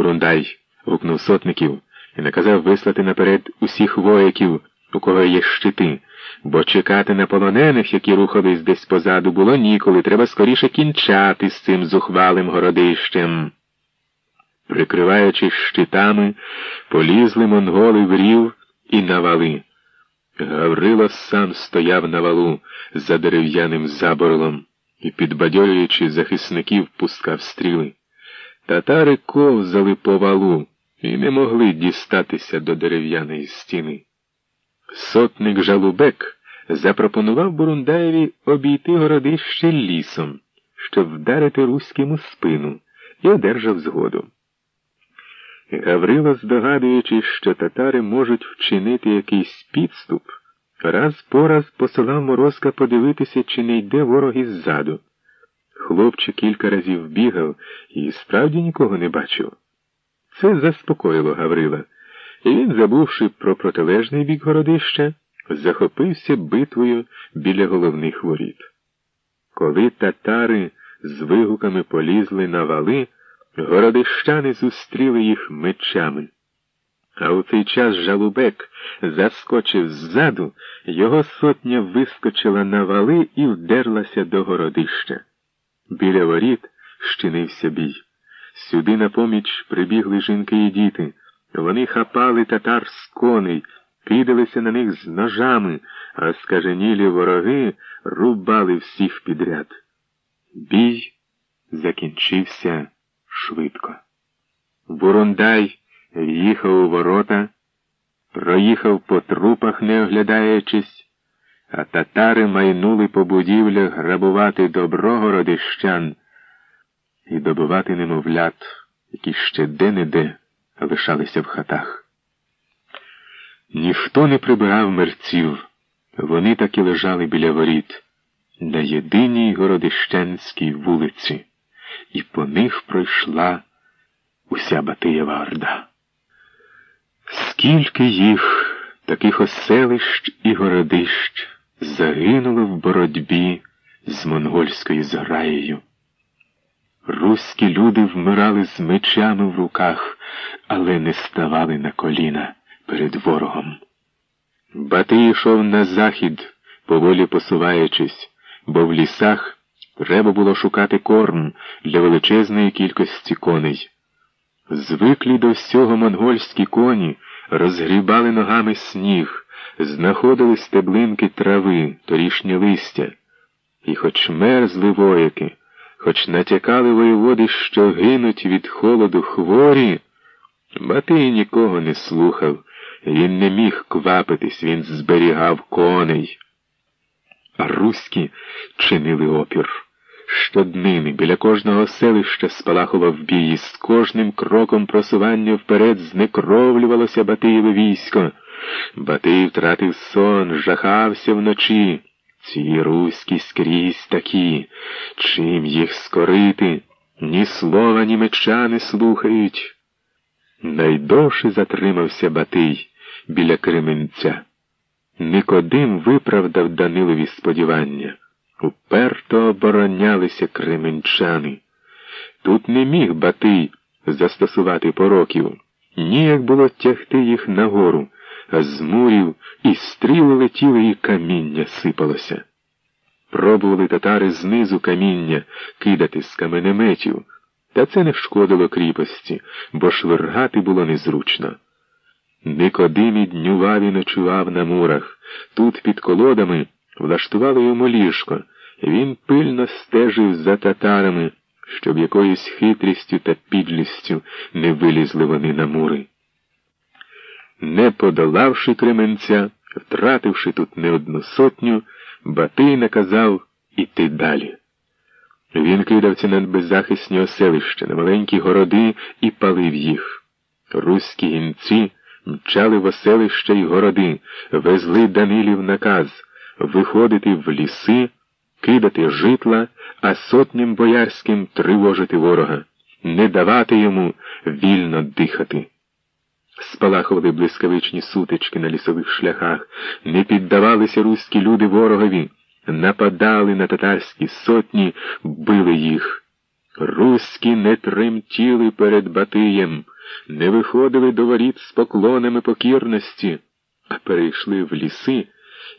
Бурундай, гукнув сотників і наказав вислати наперед усіх вояків, у кого є щити, бо чекати на полонених, які рухались десь позаду, було ніколи. Треба скоріше кінчати з цим зухвалим городищем. Прикриваючись щитами, полізли монголи в рів і на вали. Гаврило сам стояв на валу за дерев'яним заборлом і, підбадьорюючи захисників, пускав стріли. Татари ковзали по валу і не могли дістатися до дерев'яної стіни. Сотник Жалубек запропонував Бурундаєві обійти городище лісом, щоб вдарити руським у спину, і одержав згоду. Гаврило, здогадуючись, що татари можуть вчинити якийсь підступ, раз по раз посилав морозка подивитися, чи не йде ворог іззаду. Хлопчик кілька разів бігав і справді нікого не бачив. Це заспокоїло Гаврила, і він, забувши про протилежний бік городища, захопився битвою біля головних воріт. Коли татари з вигуками полізли на вали, городищани зустріли їх мечами. А у цей час Жалубек заскочив ззаду, його сотня вискочила на вали і вдерлася до городища. Біля воріт щинився бій. Сюди на поміч прибігли жінки і діти. Вони хапали татар з коней, кидалися на них з ножами, а скаженілі вороги рубали всіх підряд. Бій закінчився швидко. Бурундай в'їхав у ворота, проїхав по трупах, не оглядаючись, а татари майнули по будівлях грабувати добро городищан і добивати немовлят, які ще де-не-де лишалися в хатах. Ніхто не прибирав мерців, вони так і лежали біля воріт, на єдиній городищенській вулиці, і по них пройшла уся Батиєва Орда. Скільки їх, таких оселищ і городищ, загинуло в боротьбі з монгольською зграєю. Руські люди вмирали з мечами в руках, але не ставали на коліна перед ворогом. Батий йшов на захід, поволі посуваючись, бо в лісах треба було шукати корм для величезної кількості коней. Звиклі до всього монгольські коні розгрібали ногами сніг, знаходили стеблинки трави, торішнє листя, і хоч мерзли вояки, хоч натякали воєводи, що гинуть від холоду хворі, Батий нікого не слухав, він не міг квапитись, він зберігав коней. А руські чинили опір. Щоднини біля кожного селища спалахував бій, з кожним кроком просування вперед знекровлювалося Батиєве військо. Батий втратив сон, жахався вночі. Ці руські скрізь такі, чим їх скорити, ні слова, ні меча не слухають. Найдовше затримався Батий біля Кременця. Никодим виправдав Данилові сподівання. Уперто оборонялися кременчани. Тут не міг Батий застосувати пороків, ніяк було тягти їх нагору, з мурів і стріли летіли, і каміння сипалося. Пробували татари знизу каміння кидати з каменеметів, та це не шкодило кріпості, бо швиргати було незручно. Никодим і днював і ночував на мурах. Тут під колодами влаштували йому ліжко, він пильно стежив за татарами, щоб якоюсь хитрістю та підлістю не вилізли вони на мури. Не подолавши Кременця, втративши тут не одну сотню, Батий наказав іти далі. Він кидався на беззахисні оселища, на маленькі городи і палив їх. Руські гінці мчали в оселища й городи, везли Данилів наказ виходити в ліси, кидати житла, а сотням боярським тривожити ворога, не давати йому вільно дихати. Спалахували блискавичні сутички на лісових шляхах, не піддавалися руські люди ворогові, нападали на татарські сотні, били їх. Руські не тремтіли перед Батиєм, не виходили до воріт з поклонами покірності, а перейшли в ліси,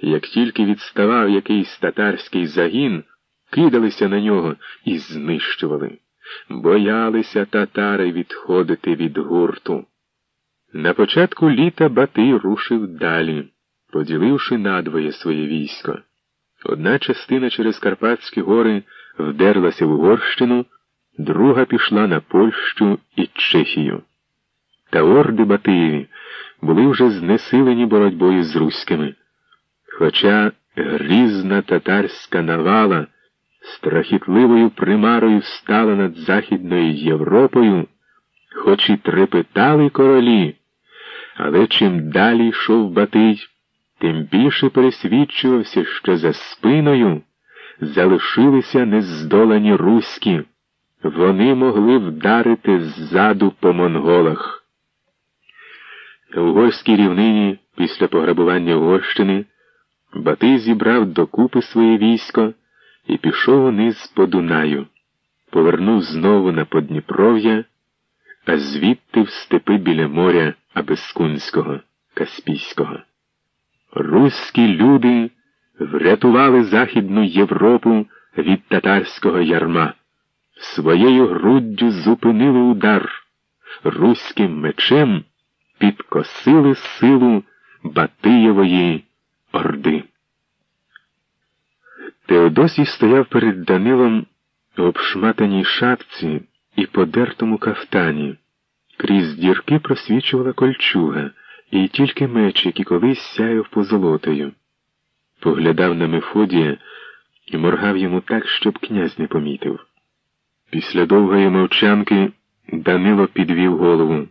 як тільки відставав якийсь татарський загін, кидалися на нього і знищували. Боялися татари відходити від гурту. На початку літа Батий рушив далі, поділивши надвоє своє військо. Одна частина через Карпатські гори вдерлася в Угорщину, друга пішла на Польщу і Чехію. Та орди Батиєві були вже знесилені боротьбою з руськими. Хоча грізна татарська навала страхітливою примарою стала над Західною Європою, хоч і трепетали королі, але чим далі йшов Батий, тим більше пересвідчувався, що за спиною залишилися нездолані руські. Вони могли вдарити ззаду по монголах. На угорській рівнині після пограбування Угорщини Батий зібрав докупи своє військо і пішов униз по Дунаю, повернув знову на Подніпров'я, а звідти в степи біля моря Абескунського, Каспійського. Руські люди врятували Західну Європу від татарського ярма, своєю груддю зупинили удар, руським мечем підкосили силу Батиєвої орди. Теодосій стояв перед Данилом в обшматаній шапці і подертому кафтані. Крізь дірки просвічувала кольчуга, і тільки меч, який колись сяяв позолотою. Поглядав на Мефодія і моргав йому так, щоб князь не помітив. Після довгої мовчанки Данило підвів голову.